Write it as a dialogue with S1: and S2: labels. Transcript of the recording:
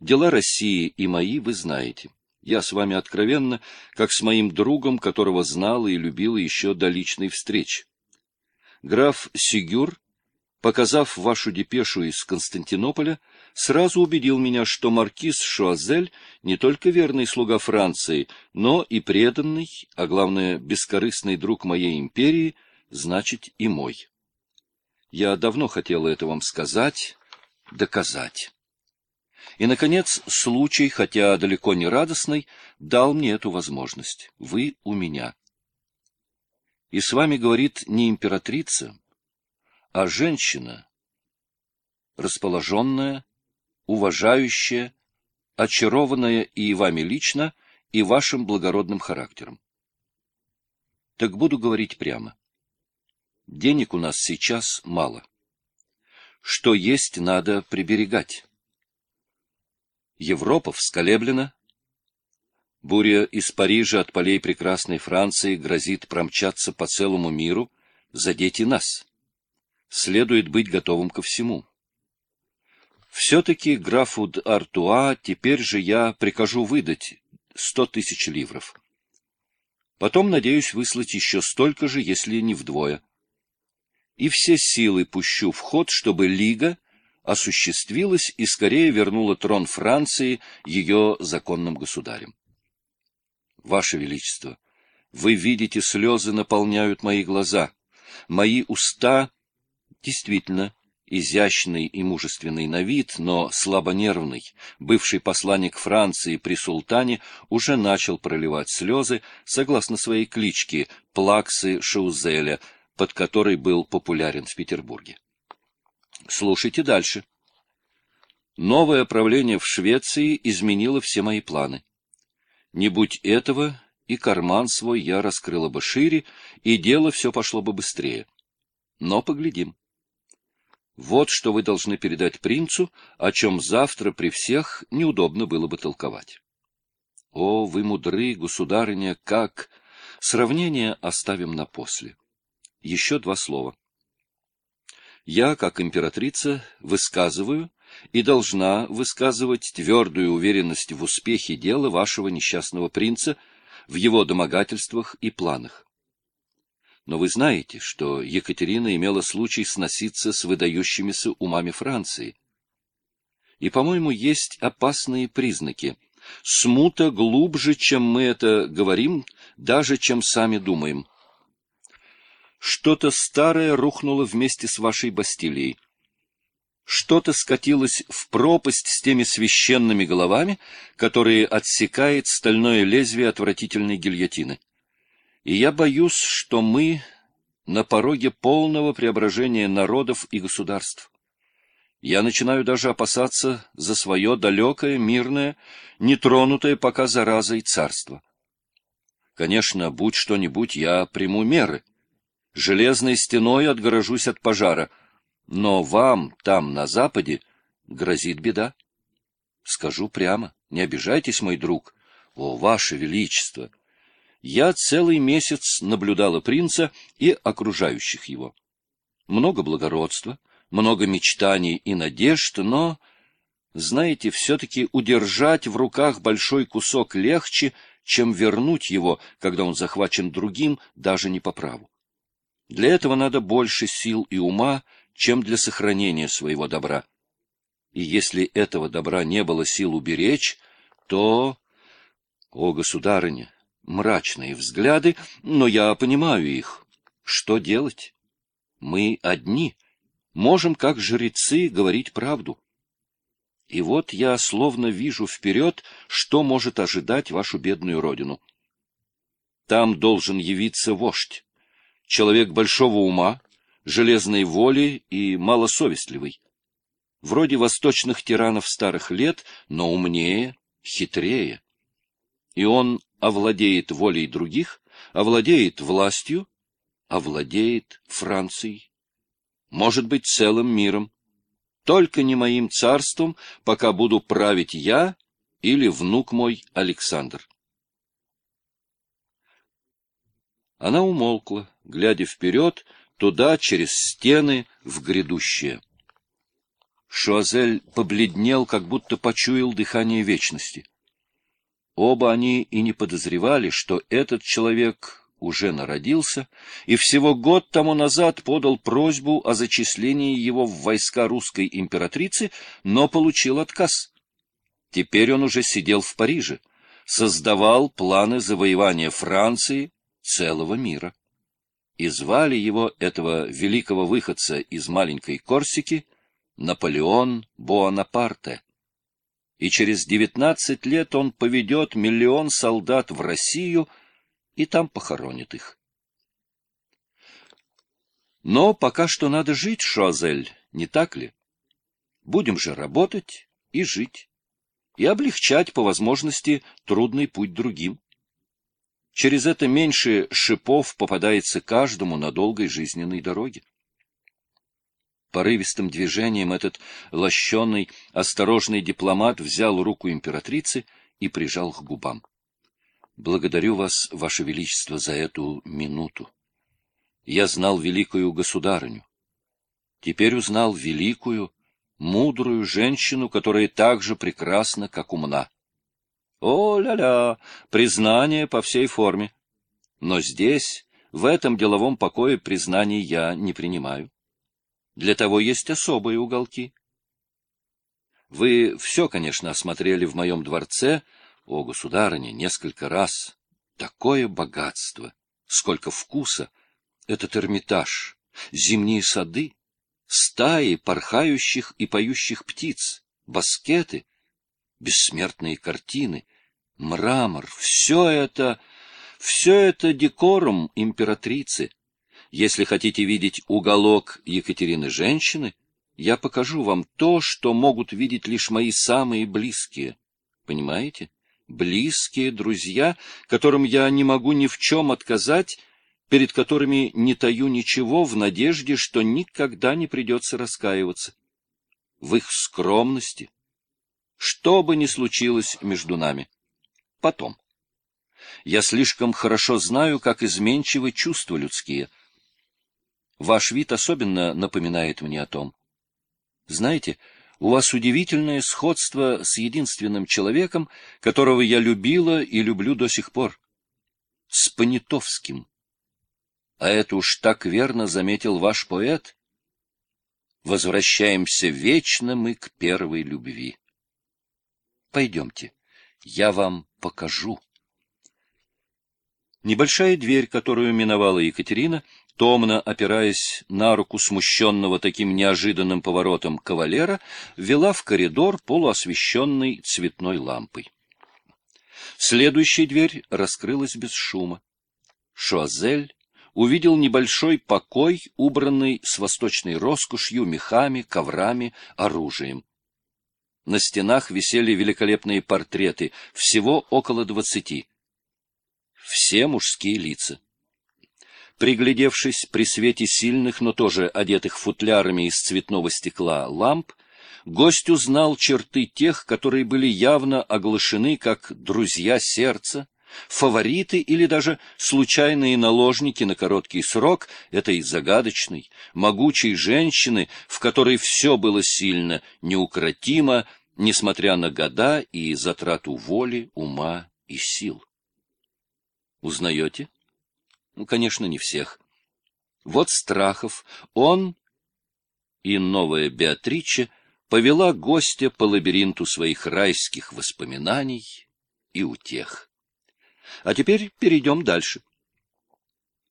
S1: Дела России и мои вы знаете. Я с вами откровенно, как с моим другом, которого знала и любила еще до личной встречи. Граф Сигюр, показав вашу депешу из Константинополя, сразу убедил меня, что маркиз Шуазель не только верный слуга Франции, но и преданный, а главное, бескорыстный друг моей империи, значит и мой. Я давно хотела это вам сказать, доказать. И, наконец, случай, хотя далеко не радостный, дал мне эту возможность. Вы у меня. И с вами говорит не императрица, а женщина, расположенная, уважающая, очарованная и вами лично, и вашим благородным характером. Так буду говорить прямо. Денег у нас сейчас мало. Что есть, надо приберегать. Европа всколеблена. Буря из Парижа от полей прекрасной Франции грозит промчаться по целому миру, задеть и нас. Следует быть готовым ко всему. Все-таки графу Артуа теперь же я прикажу выдать сто тысяч ливров. Потом надеюсь выслать еще столько же, если не вдвое. И все силы пущу в ход, чтобы Лига осуществилась и скорее вернула трон Франции ее законным государем. Ваше Величество, вы видите, слезы наполняют мои глаза. Мои уста действительно изящный и мужественный на вид, но слабонервный, бывший посланник Франции при султане уже начал проливать слезы, согласно своей кличке Плаксы Шаузеля, под которой был популярен в Петербурге. Слушайте дальше. Новое правление в Швеции изменило все мои планы. Не будь этого, и карман свой я раскрыла бы шире, и дело все пошло бы быстрее. Но поглядим. Вот что вы должны передать принцу, о чем завтра при всех неудобно было бы толковать. О, вы мудры, государыня, как! Сравнение оставим на после. Еще два слова. Я, как императрица, высказываю и должна высказывать твердую уверенность в успехе дела вашего несчастного принца, в его домогательствах и планах. Но вы знаете, что Екатерина имела случай сноситься с выдающимися умами Франции. И, по-моему, есть опасные признаки. Смута глубже, чем мы это говорим, даже чем сами думаем. Что-то старое рухнуло вместе с вашей Бастилией. Что-то скатилось в пропасть с теми священными головами, которые отсекает стальное лезвие отвратительной гильотины. И я боюсь, что мы на пороге полного преображения народов и государств. Я начинаю даже опасаться за свое далекое, мирное, нетронутое пока заразой царство. Конечно, будь что-нибудь, я приму меры — железной стеной отгорожусь от пожара, но вам там, на западе, грозит беда. Скажу прямо, не обижайтесь, мой друг. О, ваше величество! Я целый месяц наблюдала принца и окружающих его. Много благородства, много мечтаний и надежд, но, знаете, все-таки удержать в руках большой кусок легче, чем вернуть его, когда он захвачен другим, даже не по праву. Для этого надо больше сил и ума, чем для сохранения своего добра. И если этого добра не было сил уберечь, то... О, государыня, мрачные взгляды, но я понимаю их. Что делать? Мы одни, можем, как жрецы, говорить правду. И вот я словно вижу вперед, что может ожидать вашу бедную родину. Там должен явиться вождь человек большого ума, железной воли и малосовестливый. Вроде восточных тиранов старых лет, но умнее, хитрее. И он овладеет волей других, овладеет властью, овладеет Францией. Может быть, целым миром. Только не моим царством, пока буду править я или внук мой Александр. Она умолкла, глядя вперед, туда, через стены, в грядущее. Шуазель побледнел, как будто почуял дыхание вечности. Оба они и не подозревали, что этот человек уже народился и всего год тому назад подал просьбу о зачислении его в войска русской императрицы, но получил отказ. Теперь он уже сидел в Париже, создавал планы завоевания Франции, целого мира. И звали его, этого великого выходца из маленькой Корсики, Наполеон Буанапарте. И через девятнадцать лет он поведет миллион солдат в Россию и там похоронит их. Но пока что надо жить, Шуазель, не так ли? Будем же работать и жить, и облегчать по возможности трудный путь другим. Через это меньше шипов попадается каждому на долгой жизненной дороге. Порывистым движением этот лощеный, осторожный дипломат взял руку императрицы и прижал к губам. Благодарю вас, ваше величество, за эту минуту. Я знал великую государыню. Теперь узнал великую, мудрую женщину, которая так же прекрасна, как умна. О-ля-ля, признание по всей форме. Но здесь, в этом деловом покое, признаний я не принимаю. Для того есть особые уголки. Вы все, конечно, осмотрели в моем дворце, о, государыня, несколько раз. Такое богатство, сколько вкуса! Этот Эрмитаж, зимние сады, стаи порхающих и поющих птиц, баскеты, бессмертные картины, мрамор — все это, все это декорум императрицы. Если хотите видеть уголок Екатерины женщины, я покажу вам то, что могут видеть лишь мои самые близкие. Понимаете? близкие друзья, которым я не могу ни в чем отказать, перед которыми не таю ничего в надежде, что никогда не придется раскаиваться. В их скромности. Что бы ни случилось между нами. Потом. Я слишком хорошо знаю, как изменчивы чувства людские. Ваш вид особенно напоминает мне о том. Знаете, у вас удивительное сходство с единственным человеком, которого я любила и люблю до сих пор. С Понятовским. А это уж так верно заметил ваш поэт. Возвращаемся вечно мы к первой любви. Пойдемте, я вам покажу. Небольшая дверь, которую миновала Екатерина, томно опираясь на руку смущенного таким неожиданным поворотом кавалера, вела в коридор, полуосвещенный цветной лампой. Следующая дверь раскрылась без шума. Шуазель увидел небольшой покой, убранный с восточной роскошью, мехами, коврами, оружием. На стенах висели великолепные портреты, всего около двадцати. Все мужские лица. Приглядевшись при свете сильных, но тоже одетых футлярами из цветного стекла ламп, гость узнал черты тех, которые были явно оглашены как друзья сердца, фавориты или даже случайные наложники на короткий срок этой загадочной, могучей женщины, в которой все было сильно, неукротимо, несмотря на года и затрату воли, ума и сил. Узнаете? Ну, конечно, не всех. Вот Страхов, он и новая Беатриче повела гостя по лабиринту своих райских воспоминаний и утех. А теперь перейдем дальше.